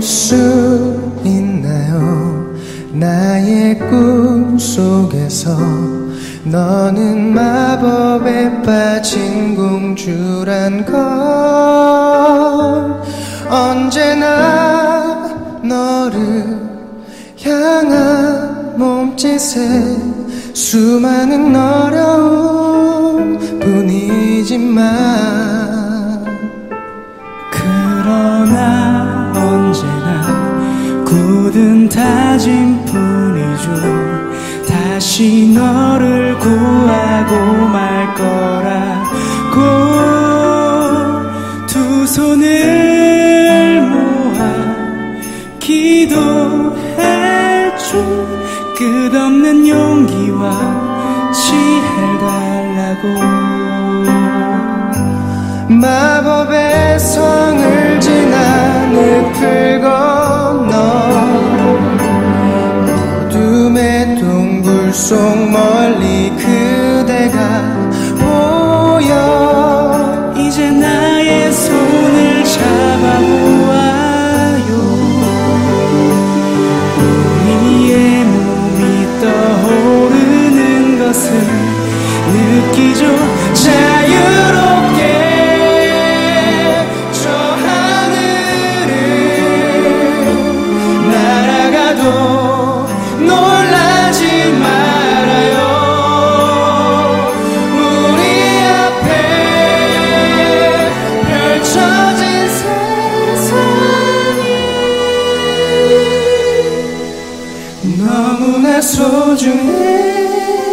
볼수 있나요? 나의 꿈 속에서 너는 마법에 빠진 공주란 걸. 언제나 너를 향한 몸짓에 수많은 어려움 뿐이지만 굳은 다짐뿐이죠. 다시 너를 구하고 말 거라고 두 손을 모아 기도해줘 끝없는 용기와 지혜를 달라고. 마법의 성을 멀리 그 너무나 소중해.